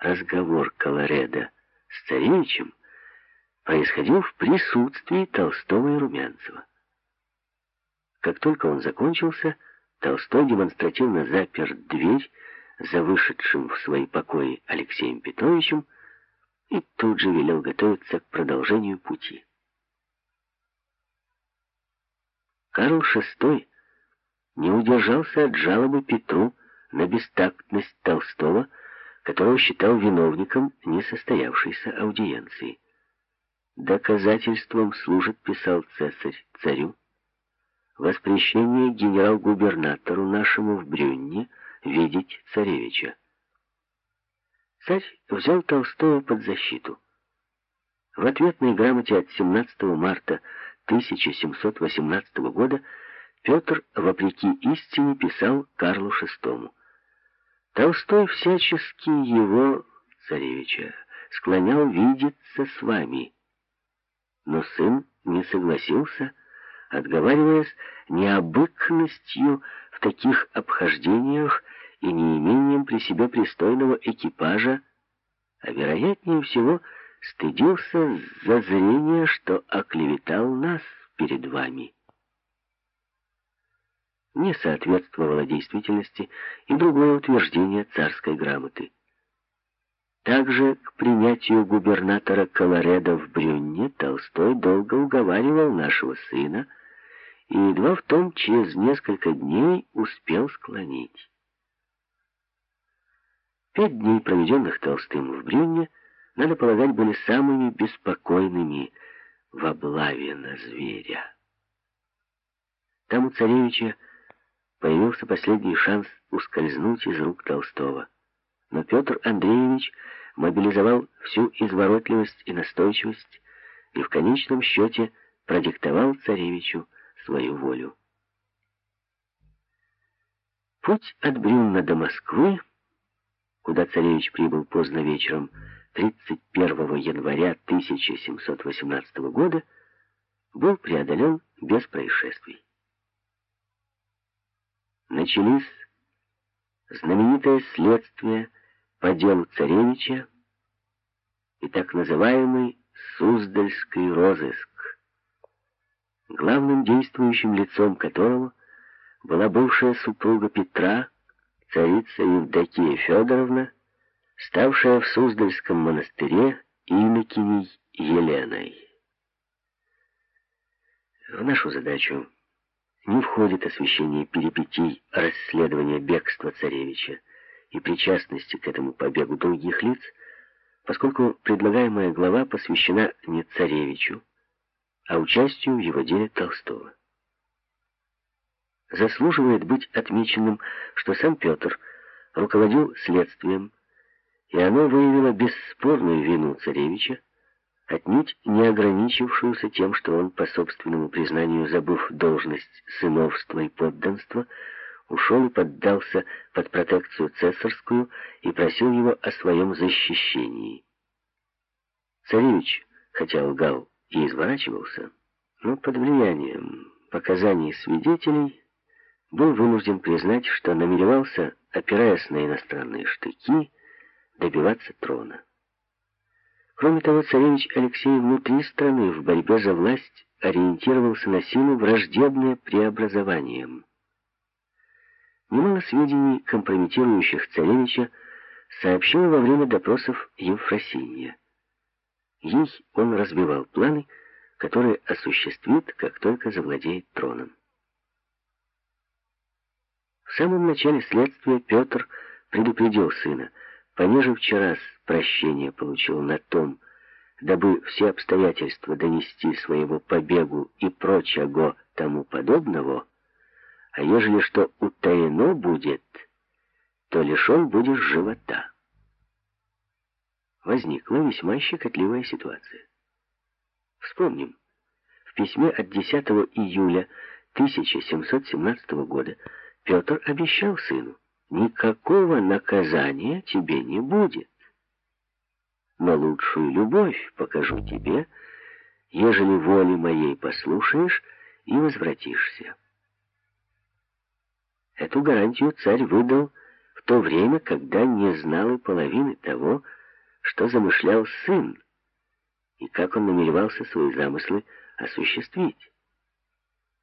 разговор Колореда с царевичем происходил в присутствии Толстого и Румянцева. Как только он закончился, Толстой демонстративно запер дверь за вышедшим в свои покои Алексеем Петровичем и тут же велел готовиться к продолжению пути. Карл VI не удержался от жалобы Петру на бестактность Толстого, которого считал виновником несостоявшейся аудиенции. Доказательством служит, писал цесарь царю, воспрещение генерал-губернатору нашему в Брюнне видеть царевича. Царь взял Толстого под защиту. В ответной грамоте от 17 марта 1718 года Петр, вопреки истине, писал Карлу VI. Толстой всячески его, царевича, склонял видеться с вами. Но сын не согласился, отговариваясь необыкностью в таких обхождениях и неимением при себе пристойного экипажа, а вероятнее всего стыдился зазрения, что оклеветал нас перед вами. Не соответствовало действительности и другое утверждение царской грамоты. Также к принятию губернатора Колореда в Брюнне Толстой долго уговаривал нашего сына, и едва в том через несколько дней успел склонить. Пять дней, проведенных Толстым в Брюнне, надо полагать, были самыми беспокойными в облаве на зверя. Там у царевича появился последний шанс ускользнуть из рук Толстого. Но Петр Андреевич мобилизовал всю изворотливость и настойчивость и в конечном счете продиктовал царевичу свою волю. Путь от Брюнна до Москвы, куда царевич прибыл поздно вечером 31 января 1718 года, был преодолен без происшествий. Начались знаменитое следствие по делу царевича и так называемый Суздальский розыск, главным действующим лицом которого была бывшая супруга Петра, царица Евдокия Федоровна, ставшая в Суздальском монастыре инокиней Еленой. В нашу задачу не входит освещение перипетий расследования бегства царевича и причастности к этому побегу других лиц, поскольку предлагаемая глава посвящена не царевичу, а участию в его деле Толстого. Заслуживает быть отмеченным, что сам Петр руководил следствием, и оно выявило бесспорную вину царевича, отнюдь не ограничившуюся тем, что он, по собственному признанию, забыв должность сыновства и подданства, ушел и поддался под протекцию цесарскую и просил его о своем защищении. Царевич, хотя лгал и изворачивался, но под влиянием показаний свидетелей был вынужден признать, что намеревался, опираясь на иностранные штыки, добиваться трона. Кроме того, царевич Алексей внутри страны в борьбе за власть ориентировался на силу, враждебные преобразованиям. Немало сведений, компрометирующих царевича, сообщил во время допросов Евфросинья. Ей он разбивал планы, которые осуществит, как только завладеет троном. В самом начале следствия Петр предупредил сына, понеже вчера прощение получил на том, дабы все обстоятельства донести своего побегу и прочего тому подобного, а ежели что утаено будет, то лишен будешь живота возникла весьма щекотливая ситуация. Вспомним, в письме от 10 июля 1717 года Петр обещал сыну, никакого наказания тебе не будет. Но лучшую любовь покажу тебе, ежели воли моей послушаешь и возвратишься. Эту гарантию царь выдал в то время, когда не знал и половины того, что замышлял сын, и как он намеревался свои замыслы осуществить.